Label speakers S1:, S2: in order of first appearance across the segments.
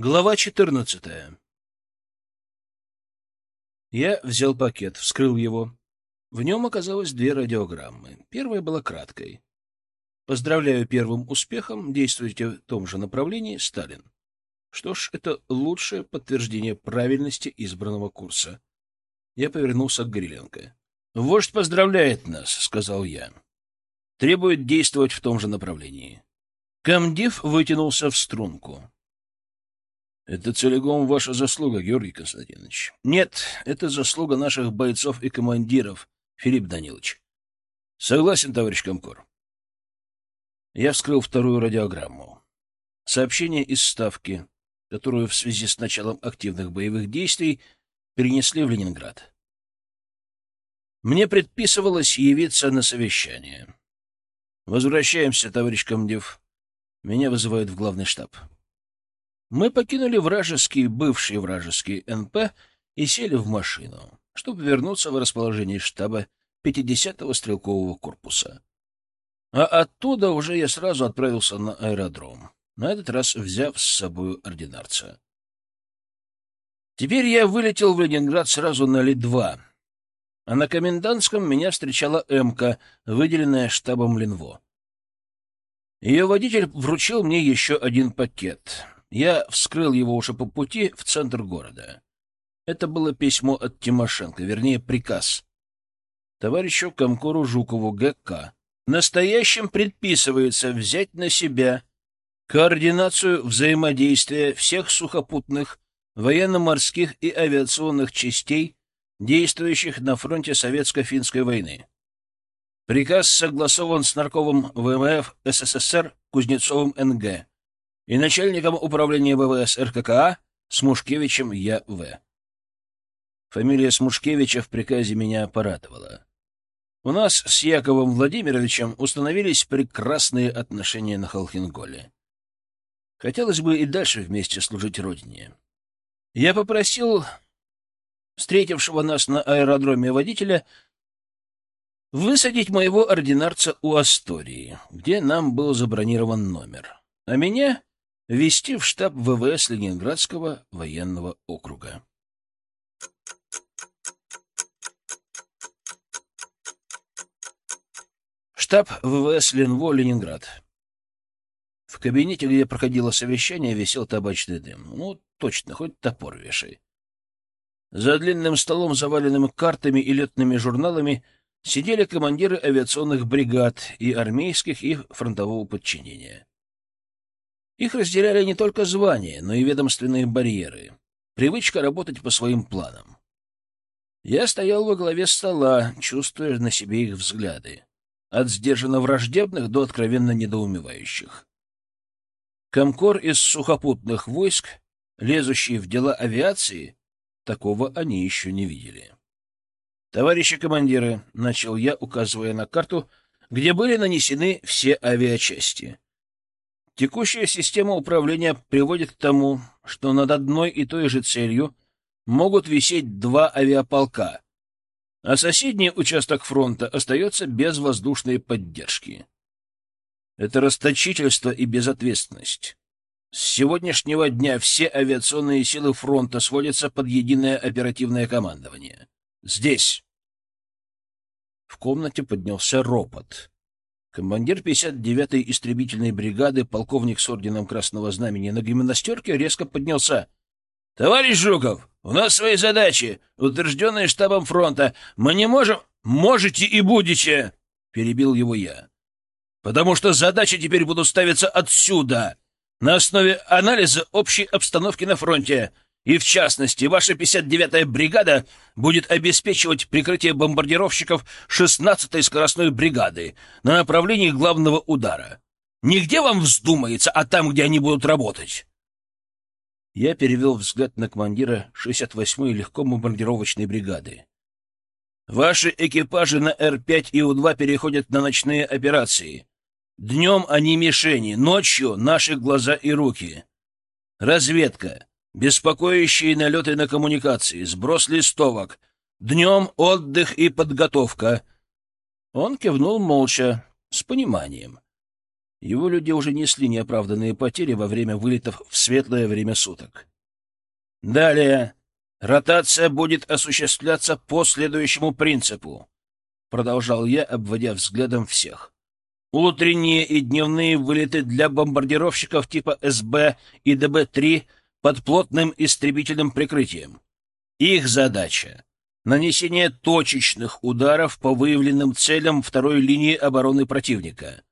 S1: Глава 14. Я взял пакет, вскрыл его. В нем оказалось две радиограммы. Первая была краткой. Поздравляю первым успехом, действуйте в том же направлении, Сталин. Что ж, это лучшее подтверждение правильности избранного курса. Я повернулся к Гриленко. «Вождь поздравляет нас», — сказал я. «Требует действовать в том же направлении». Камдив вытянулся в струнку. Это целиком ваша заслуга, Георгий Константинович. Нет, это заслуга наших бойцов и командиров, Филипп Данилович. Согласен, товарищ Комкор. Я вскрыл вторую радиограмму. Сообщение из Ставки, которую в связи с началом активных боевых действий перенесли в Ленинград. Мне предписывалось явиться на совещание. Возвращаемся, товарищ комдив. Меня вызывают в главный штаб. Мы покинули вражеский, бывший вражеский НП и сели в машину, чтобы вернуться в расположение штаба 50-го стрелкового корпуса. А оттуда уже я сразу отправился на аэродром, на этот раз взяв с собой ординарца. Теперь я вылетел в Ленинград сразу на Ли-2, а на комендантском меня встречала МК, выделенная штабом Ленво. Ее водитель вручил мне еще один пакет — я вскрыл его уже по пути в центр города. Это было письмо от Тимошенко, вернее, приказ. Товарищу Комкору Жукову ГК. Настоящим предписывается взять на себя координацию взаимодействия всех сухопутных, военно-морских и авиационных частей, действующих на фронте Советско-финской войны. Приказ согласован с нарковым ВМФ СССР Кузнецовым НГ и начальником управления ВВС РККА Смушкевичем Я.В. Фамилия Смушкевича в приказе меня порадовала. У нас с Яковом Владимировичем установились прекрасные отношения на Холхенголе. Хотелось бы и дальше вместе служить Родине. Я попросил встретившего нас на аэродроме водителя высадить моего ординарца у Астории, где нам был забронирован номер, а меня вести в штаб ВВС Ленинградского военного округа. Штаб ВВС Ленво, Ленинград. В кабинете, где проходило совещание, висел табачный дым. Ну, точно, хоть топор вешай. За длинным столом, заваленным картами и летными журналами, сидели командиры авиационных бригад и армейских, и фронтового подчинения. Их разделяли не только звания, но и ведомственные барьеры. Привычка работать по своим планам. Я стоял во главе стола, чувствуя на себе их взгляды. От сдержанно враждебных до откровенно недоумевающих. Комкор из сухопутных войск, лезущий в дела авиации, такого они еще не видели. «Товарищи командиры», — начал я, указывая на карту, где были нанесены все авиачасти. Текущая система управления приводит к тому, что над одной и той же целью могут висеть два авиаполка, а соседний участок фронта остается без воздушной поддержки. Это расточительство и безответственность. С сегодняшнего дня все авиационные силы фронта сводятся под единое оперативное командование. Здесь. В комнате поднялся ропот. Командир 59-й истребительной бригады, полковник с орденом Красного Знамени на гимнастерке, резко поднялся. — Товарищ Жуков, у нас свои задачи, утвержденные штабом фронта. Мы не можем... — Можете и будете, — перебил его я. — Потому что задачи теперь будут ставиться отсюда, на основе анализа общей обстановки на фронте. И, в частности, ваша 59-я бригада будет обеспечивать прикрытие бомбардировщиков 16-й скоростной бригады на направлении главного удара. Нигде вам вздумается, а там, где они будут работать. Я перевел взгляд на командира 68-й легкобомбардировочной бригады. Ваши экипажи на Р-5 и У-2 переходят на ночные операции. Днем они мишени, ночью — наши глаза и руки. Разведка. Беспокоящие налеты на коммуникации, сброс листовок. Днем отдых и подготовка. Он кивнул молча, с пониманием. Его люди уже несли неоправданные потери во время вылетов в светлое время суток. Далее. Ротация будет осуществляться по следующему принципу. Продолжал я, обводя взглядом всех. Утренние и дневные вылеты для бомбардировщиков типа СБ и ДБ-3 под плотным истребительным прикрытием. Их задача — нанесение точечных ударов по выявленным целям второй линии обороны противника.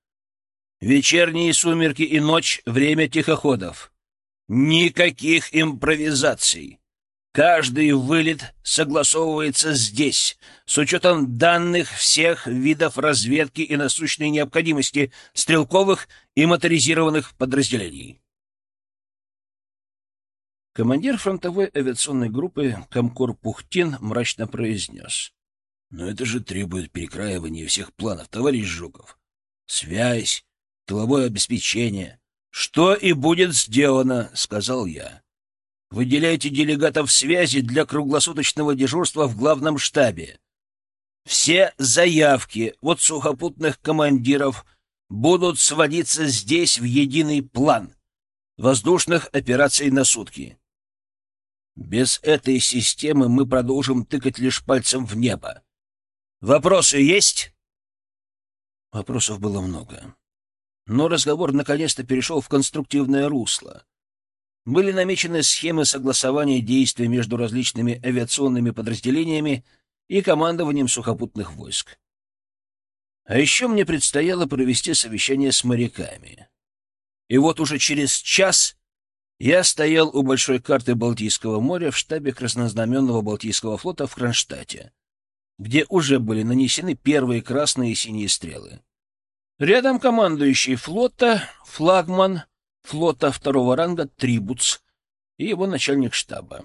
S1: Вечерние сумерки и ночь — время тихоходов. Никаких импровизаций. Каждый вылет согласовывается здесь, с учетом данных всех видов разведки и насущной необходимости стрелковых и моторизированных подразделений. Командир фронтовой авиационной группы Комкор Пухтин мрачно произнес. «Но это же требует перекраивания всех планов, товарищ Жуков. Связь, тыловое обеспечение. Что и будет сделано», — сказал я. Выделяйте делегатов связи для круглосуточного дежурства в главном штабе. Все заявки от сухопутных командиров будут сводиться здесь в единый план воздушных операций на сутки. Без этой системы мы продолжим тыкать лишь пальцем в небо. Вопросы есть? Вопросов было много. Но разговор наконец-то перешел в конструктивное русло были намечены схемы согласования действий между различными авиационными подразделениями и командованием сухопутных войск. А еще мне предстояло провести совещание с моряками. И вот уже через час я стоял у большой карты Балтийского моря в штабе Краснознаменного Балтийского флота в Кронштадте, где уже были нанесены первые красные и синие стрелы. Рядом командующий флота, флагман — флота второго ранга Трибуц и его начальник штаба.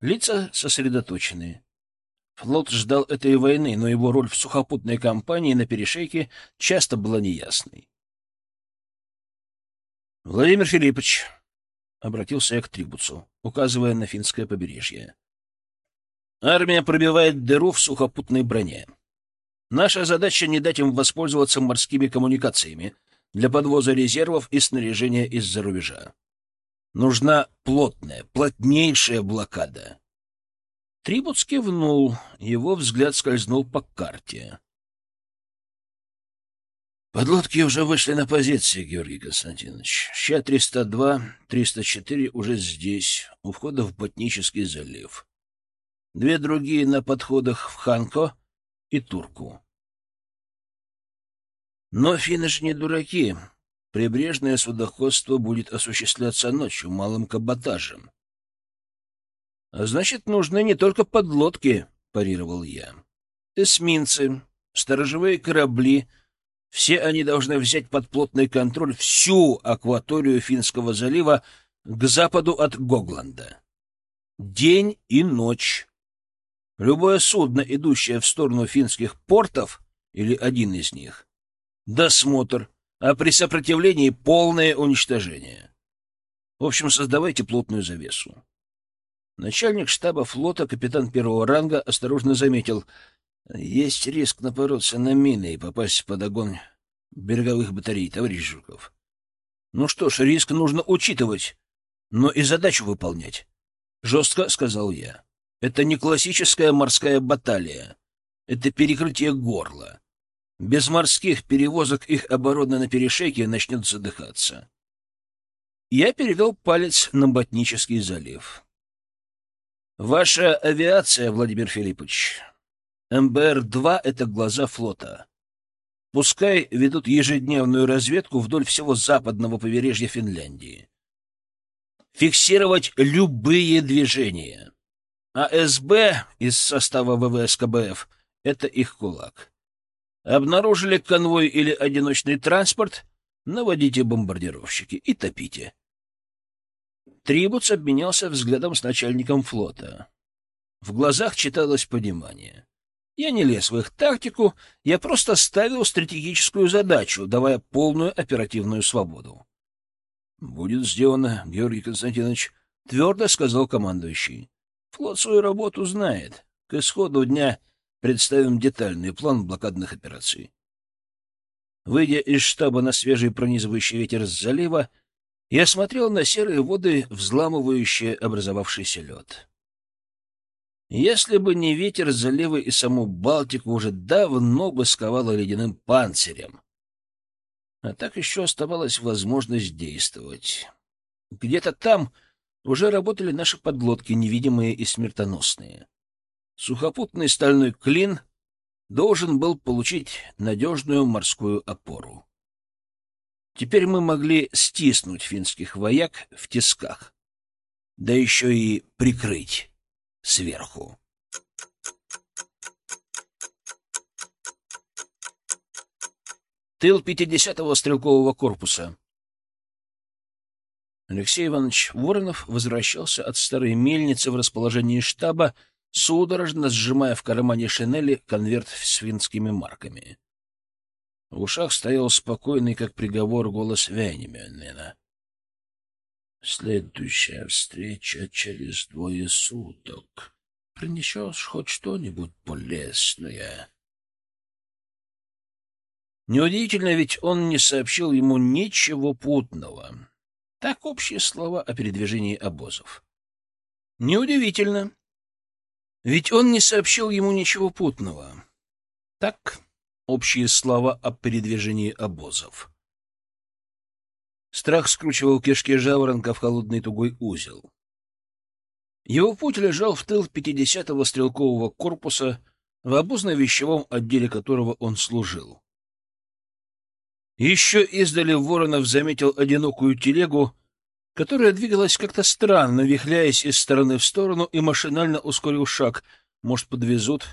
S1: Лица сосредоточены. Флот ждал этой войны, но его роль в сухопутной кампании на перешейке часто была неясной. — Владимир Филиппович, — обратился я к Трибуцу, указывая на финское побережье. — Армия пробивает дыру в сухопутной броне. Наша задача — не дать им воспользоваться морскими коммуникациями, для подвоза резервов и снаряжения из-за рубежа. Нужна плотная, плотнейшая блокада. Трибут кивнул, его взгляд скользнул по карте. Подлодки уже вышли на позиции, Георгий Константинович. Ща-302, 304 уже здесь, у входа в Ботнический залив. Две другие на подходах в Ханко и Турку. Но финны же не дураки. Прибрежное судоходство будет осуществляться ночью, малым каботажем. — А значит, нужны не только подлодки, — парировал я. — Эсминцы, сторожевые корабли — все они должны взять под плотный контроль всю акваторию Финского залива к западу от Гогланда. День и ночь. Любое судно, идущее в сторону финских портов, или один из них, досмотр, а при сопротивлении полное уничтожение. В общем, создавайте плотную завесу. Начальник штаба флота, капитан первого ранга, осторожно заметил, есть риск напороться на мины и попасть под огонь береговых батарей, товарищ Жуков. Ну что ж, риск нужно учитывать, но и задачу выполнять. Жестко сказал я. Это не классическая морская баталия. Это перекрытие горла. Без морских перевозок их оборона на перешейке начнет задыхаться. Я перевел палец на Ботнический залив. Ваша авиация, Владимир Филиппович, МБР-2 — это глаза флота. Пускай ведут ежедневную разведку вдоль всего западного побережья Финляндии. Фиксировать любые движения. А СБ из состава ВВС КБФ — это их кулак. Обнаружили конвой или одиночный транспорт, наводите бомбардировщики и топите. Трибуц обменялся взглядом с начальником флота. В глазах читалось понимание. Я не лез в их тактику, я просто ставил стратегическую задачу, давая полную оперативную свободу. — Будет сделано, Георгий Константинович, — твердо сказал командующий. — Флот свою работу знает. К исходу дня Представим детальный план блокадных операций. Выйдя из штаба на свежий пронизывающий ветер с залива, я смотрел на серые воды, взламывающие образовавшийся лед. Если бы не ветер залива и саму Балтику, уже давно бы сковало ледяным панцирем. А так еще оставалась возможность действовать. Где-то там уже работали наши подлодки, невидимые и смертоносные. Сухопутный стальной клин должен был получить надежную морскую опору. Теперь мы могли стиснуть финских вояк в тисках, да еще и прикрыть сверху. Тыл 50-го стрелкового корпуса. Алексей Иванович Воронов возвращался от старой мельницы в расположении штаба, судорожно сжимая в кармане шинели конверт с финскими марками. В ушах стоял спокойный, как приговор, голос Вяйнемёнена. Следующая встреча через двое суток. Принесешь хоть что-нибудь полезное? Неудивительно, ведь он не сообщил ему ничего путного. Так общие слова о передвижении обозов. Неудивительно, ведь он не сообщил ему ничего путного. Так общие слова о передвижении обозов. Страх скручивал кишки жаворонка в холодный тугой узел. Его путь лежал в тыл 50-го стрелкового корпуса, в обозно-вещевом отделе которого он служил. Еще издали Воронов заметил одинокую телегу, которая двигалась как-то странно, вихляясь из стороны в сторону, и машинально ускорил шаг. Может, подвезут?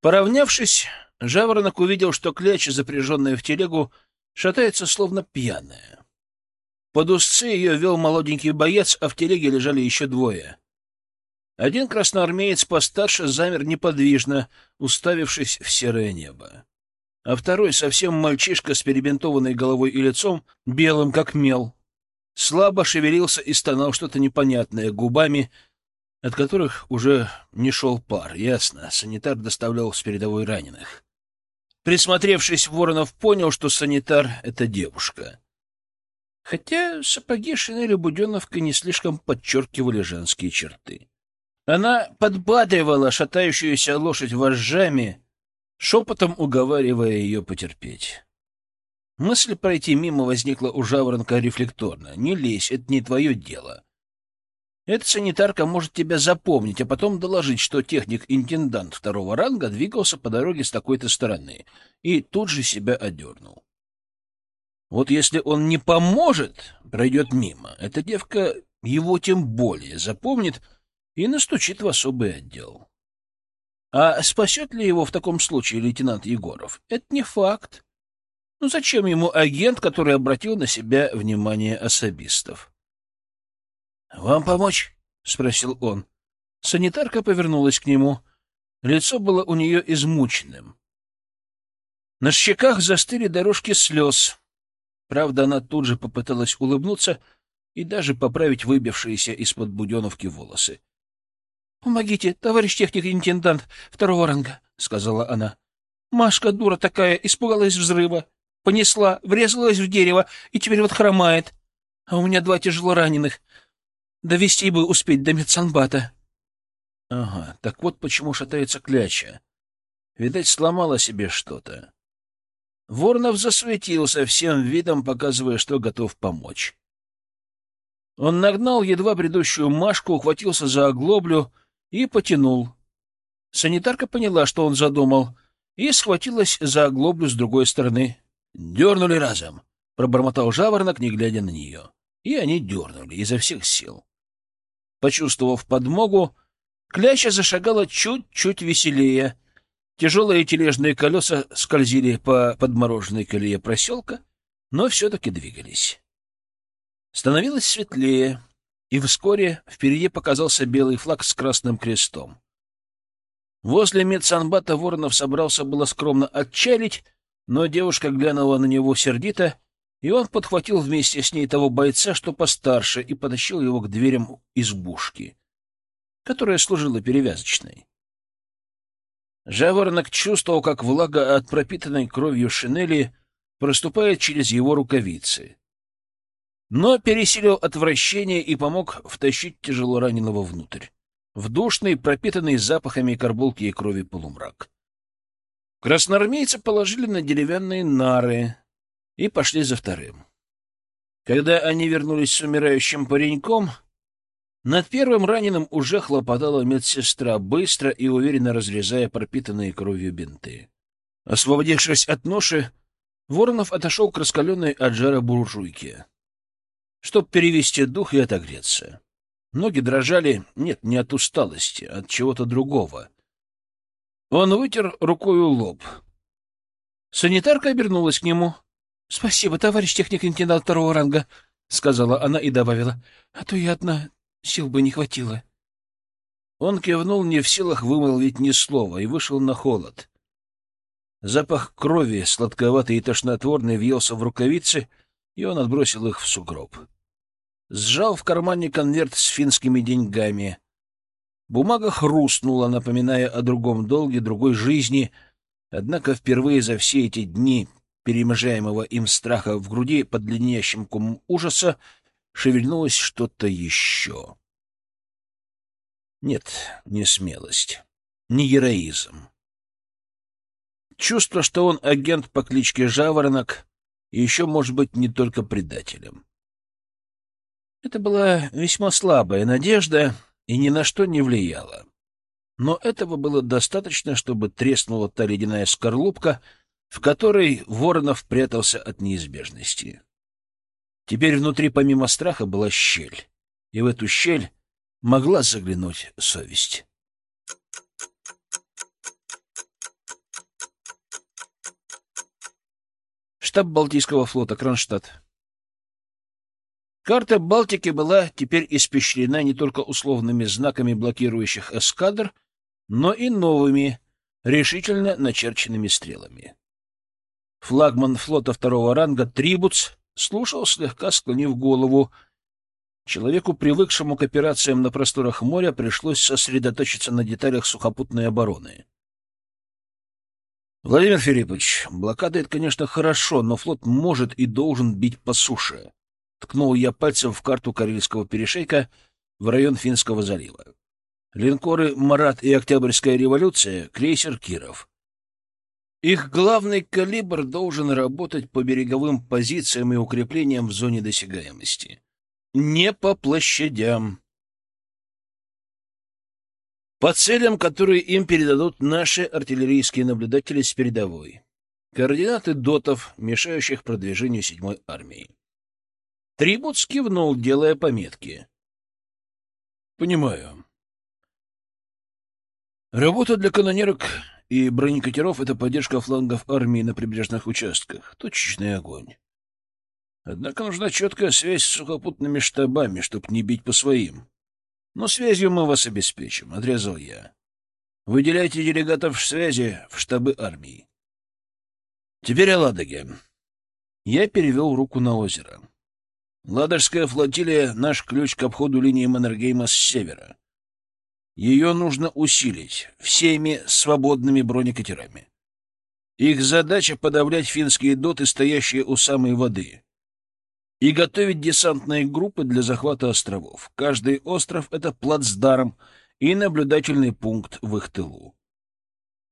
S1: Поравнявшись, Жаворонок увидел, что кляча, запряженная в телегу, шатается, словно пьяная. Под узцы ее вел молоденький боец, а в телеге лежали еще двое. Один красноармеец постарше замер неподвижно, уставившись в серое небо. А второй, совсем мальчишка с перебинтованной головой и лицом, белым как мел, слабо шевелился и стонал что-то непонятное губами, от которых уже не шел пар. Ясно, санитар доставлял с передовой раненых. Присмотревшись, Воронов понял, что санитар — это девушка. Хотя сапоги шинели Буденовка не слишком подчеркивали женские черты. Она подбадривала шатающуюся лошадь вожжами, шепотом уговаривая ее потерпеть. Мысль пройти мимо возникла у Жаворонка рефлекторно. «Не лезь, это не твое дело». Эта санитарка может тебя запомнить, а потом доложить, что техник-интендант второго ранга двигался по дороге с такой-то стороны, и тут же себя одернул. Вот если он не поможет, пройдет мимо, эта девка его тем более запомнит и настучит в особый отдел. А спасет ли его в таком случае лейтенант Егоров? Это не факт. Ну зачем ему агент, который обратил на себя внимание особистов? «Вам помочь?» — спросил он. Санитарка повернулась к нему. Лицо было у нее измученным. На щеках застыли дорожки слез. Правда, она тут же попыталась улыбнуться и даже поправить выбившиеся из-под буденовки волосы. — Помогите, товарищ техник-интендант второго ранга, — сказала она. — Машка, дура такая, испугалась взрыва, понесла, врезалась в дерево и теперь вот хромает. А у меня два тяжело раненых. Довести бы успеть до медсанбата. Ага, так вот почему шатается кляча. Видать, сломала себе что-то. Воронов засветился всем видом, показывая, что готов помочь. Он нагнал едва бредущую Машку, ухватился за оглоблю и потянул. Санитарка поняла, что он задумал, и схватилась за оглоблю с другой стороны. «Дернули разом», — пробормотал жаворонок, не глядя на нее. И они дернули изо всех сил. Почувствовав подмогу, Кляща зашагала чуть-чуть веселее. Тяжелые тележные колеса скользили по подмороженной колее проселка, но все-таки двигались. Становилось светлее, и вскоре впереди показался белый флаг с красным крестом. Возле медсанбата Воронов собрался было скромно отчалить, но девушка глянула на него сердито и он подхватил вместе с ней того бойца, что постарше, и потащил его к дверям избушки, которая служила перевязочной. Жаворонок чувствовал, как влага от пропитанной кровью шинели проступает через его рукавицы. Но пересилил отвращение и помог втащить тяжело раненого внутрь. В душный, пропитанный запахами карбулки и крови полумрак. Красноармейцы положили на деревянные нары и пошли за вторым. Когда они вернулись с умирающим пареньком, над первым раненым уже хлопотала медсестра, быстро и уверенно разрезая пропитанные кровью бинты. Освободившись от ноши, Воронов отошел к раскаленной от жара буржуйке, чтобы перевести дух и отогреться. Ноги дрожали, нет, не от усталости, а от чего-то другого. Он вытер рукою лоб. Санитарка обернулась к нему. — Спасибо, товарищ техник-лейтенант второго ранга, — сказала она и добавила. — А то я одна, сил бы не хватило. Он кивнул, не в силах вымолвить ни слова, и вышел на холод. Запах крови, сладковатый и тошнотворный, въелся в рукавицы, и он отбросил их в сугроб. Сжал в кармане конверт с финскими деньгами. Бумага хрустнула, напоминая о другом долге, другой жизни, однако впервые за все эти дни перемежаемого им страха в груди под леденящим комом ужаса шевельнулось что-то еще. Нет, не смелость, не героизм. Чувство, что он агент по кличке Жаворонок, еще, может быть, не только предателем. Это была весьма слабая надежда и ни на что не влияла. Но этого было достаточно, чтобы треснула та ледяная скорлупка, в которой Воронов прятался от неизбежности. Теперь внутри помимо страха была щель, и в эту щель могла заглянуть совесть. Штаб Балтийского флота, Кронштадт. Карта Балтики была теперь испещрена не только условными знаками блокирующих эскадр, но и новыми, решительно начерченными стрелами. Флагман флота второго ранга Трибуц слушал, слегка склонив голову. Человеку, привыкшему к операциям на просторах моря, пришлось сосредоточиться на деталях сухопутной обороны. Владимир Филиппович, блокада — это, конечно, хорошо, но флот может и должен бить по суше. Ткнул я пальцем в карту Карельского перешейка в район Финского залива. Линкоры «Марат» и «Октябрьская революция», крейсер «Киров». Их главный калибр должен работать по береговым позициям и укреплениям в зоне досягаемости. Не по площадям. По целям, которые им передадут наши артиллерийские наблюдатели с передовой. Координаты дотов, мешающих продвижению седьмой армии. Трибут скивнул, делая пометки. Понимаю. Работа для канонерок и бронекатеров — это поддержка флангов армии на прибрежных участках, точечный огонь. Однако нужна четкая связь с сухопутными штабами, чтобы не бить по своим. Но связью мы вас обеспечим, — отрезал я. Выделяйте делегатов связи в штабы армии. Теперь о Ладоге. Я перевел руку на озеро. Ладожская флотилия — наш ключ к обходу линии Маннергейма с севера. Ее нужно усилить всеми свободными бронекатерами. Их задача — подавлять финские доты, стоящие у самой воды, и готовить десантные группы для захвата островов. Каждый остров — это плацдарм и наблюдательный пункт в их тылу.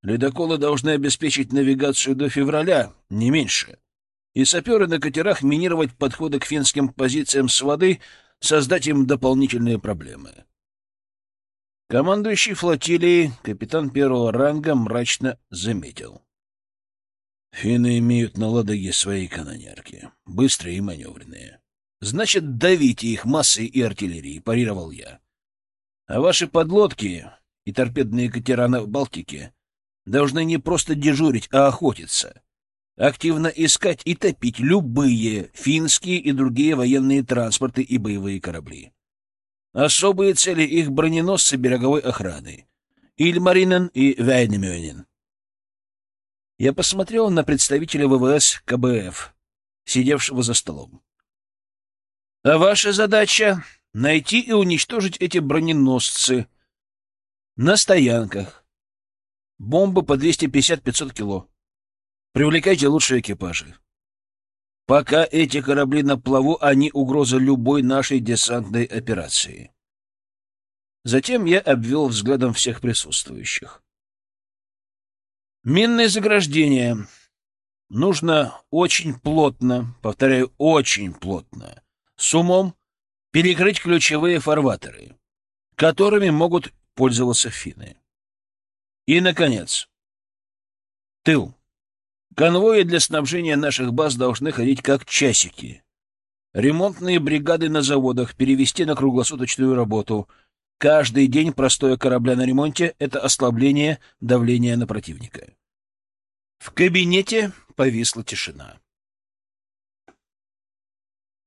S1: Ледоколы должны обеспечить навигацию до февраля, не меньше. И саперы на катерах минировать подходы к финским позициям с воды, создать им дополнительные проблемы. Командующий флотилией, капитан первого ранга, мрачно заметил. Финны имеют на Ладоге свои канонерки, быстрые и маневренные. Значит, давите их массой и артиллерией, парировал я. А ваши подлодки и торпедные катера на Балтике должны не просто дежурить, а охотиться. Активно искать и топить любые финские и другие военные транспорты и боевые корабли. Особые цели их броненосцы береговой охраны. Ильмаринен и Вайнемёнин. Я посмотрел на представителя ВВС КБФ, сидевшего за столом. А ваша задача — найти и уничтожить эти броненосцы на стоянках. Бомбы по 250-500 кило. Привлекайте лучшие экипажи. Пока эти корабли на плаву, они угроза любой нашей десантной операции. Затем я обвел взглядом всех присутствующих. Минное заграждение. Нужно очень плотно, повторяю, очень плотно, с умом перекрыть ключевые фарватеры, которыми могут пользоваться финны. И, наконец, тыл. Конвои для снабжения наших баз должны ходить как часики. Ремонтные бригады на заводах перевести на круглосуточную работу. Каждый день простоя корабля на ремонте — это ослабление давления на противника. В кабинете повисла тишина.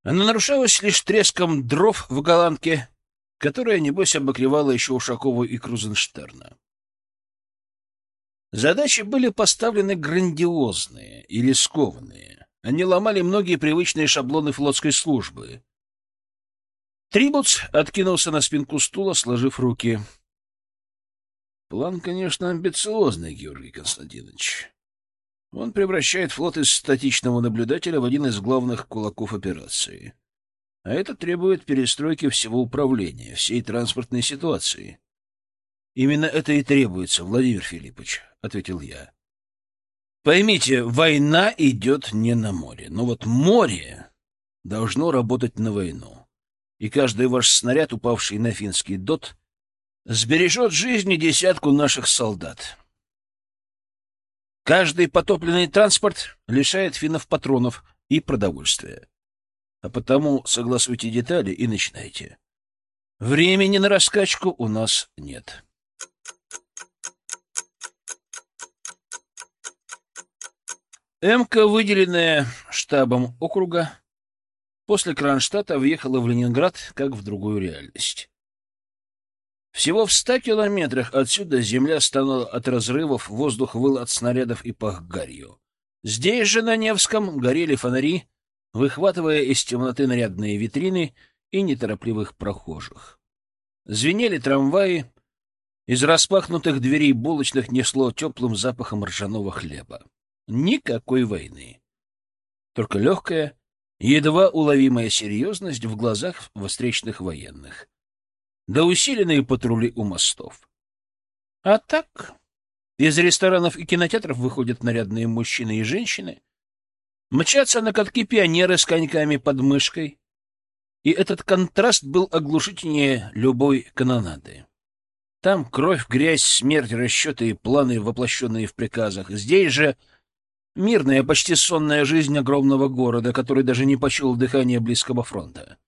S1: Она нарушалась лишь треском дров в голландке, которая, небось, обогревала еще Ушакова и Крузенштерна. Задачи были поставлены грандиозные и рискованные. Они ломали многие привычные шаблоны флотской службы. Трибуц откинулся на спинку стула, сложив руки. План, конечно, амбициозный, Георгий Константинович. Он превращает флот из статичного наблюдателя в один из главных кулаков операции. А это требует перестройки всего управления, всей транспортной ситуации. Именно это и требуется, Владимир Филиппович, — ответил я. Поймите, война идет не на море, но вот море должно работать на войну. И каждый ваш снаряд, упавший на финский дот, сбережет жизни десятку наших солдат. Каждый потопленный транспорт лишает финнов патронов и продовольствия. А потому согласуйте детали и начинайте. Времени на раскачку у нас нет. МК, выделенная штабом округа, после Кронштадта въехала в Ленинград как в другую реальность. Всего в ста километрах отсюда земля стонала от разрывов, воздух выл от снарядов и пах гарью. Здесь же, на Невском, горели фонари, выхватывая из темноты нарядные витрины и неторопливых прохожих. Звенели трамваи, из распахнутых дверей булочных несло теплым запахом ржаного хлеба. Никакой войны. Только легкая, едва уловимая серьезность в глазах встречных военных. Да усиленные патрули у мостов. А так, из ресторанов и кинотеатров выходят нарядные мужчины и женщины, мчатся на катки пионеры с коньками под мышкой, и этот контраст был оглушительнее любой канонады. Там кровь, грязь, смерть, расчеты и планы, воплощенные в приказах. Здесь же Мирная, почти сонная жизнь огромного города, который даже не почуял дыхание близкого фронта.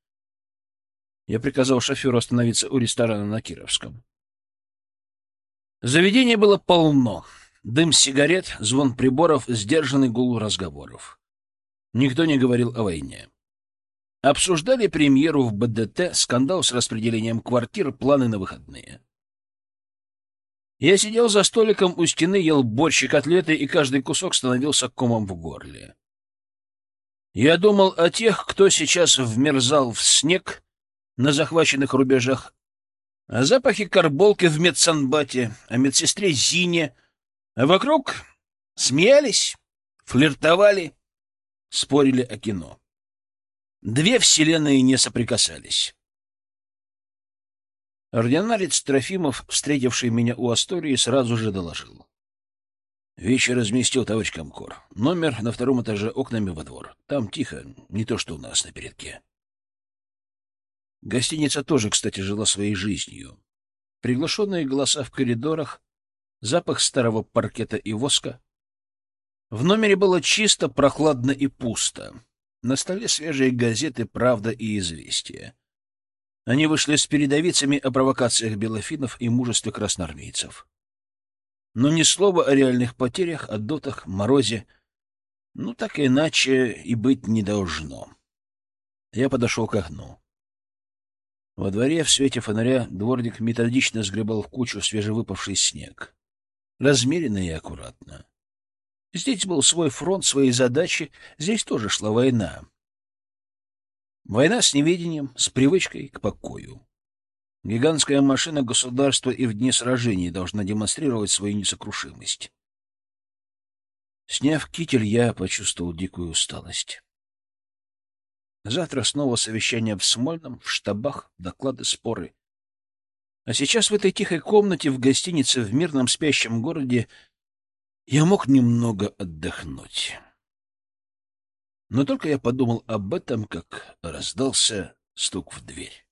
S1: Я приказал шоферу остановиться у ресторана на Кировском. Заведение было полно. Дым сигарет, звон приборов, сдержанный гул разговоров. Никто не говорил о войне. Обсуждали премьеру в БДТ, скандал с распределением квартир, планы на выходные. Я сидел за столиком у стены, ел борщ и котлеты, и каждый кусок становился комом в горле. Я думал о тех, кто сейчас вмерзал в снег на захваченных рубежах, о запахе карболки в медсанбате, о медсестре Зине, а вокруг смеялись, флиртовали, спорили о кино. Две вселенные не соприкасались. Ординарец Трофимов, встретивший меня у Астории, сразу же доложил. Вечер разместил товарищ Комкор. Номер на втором этаже окнами во двор. Там тихо, не то что у нас на передке. Гостиница тоже, кстати, жила своей жизнью. Приглашенные голоса в коридорах, запах старого паркета и воска. В номере было чисто, прохладно и пусто. На столе свежие газеты «Правда» и «Известия». Они вышли с передовицами о провокациях белофинов и мужестве красноармейцев. Но ни слова о реальных потерях, о дотах, морозе. Ну, так иначе и быть не должно. Я подошел к окну. Во дворе в свете фонаря дворник методично сгребал в кучу свежевыпавший снег. Размеренно и аккуратно. Здесь был свой фронт, свои задачи, здесь тоже шла война. Война с неведением, с привычкой к покою. Гигантская машина государства и в дни сражений должна демонстрировать свою несокрушимость. Сняв китель, я почувствовал дикую усталость. Завтра снова совещание в Смольном, в штабах, доклады, споры. А сейчас в этой тихой комнате в гостинице в мирном спящем городе я мог немного отдохнуть. Но только я подумал об этом, как раздался стук в дверь.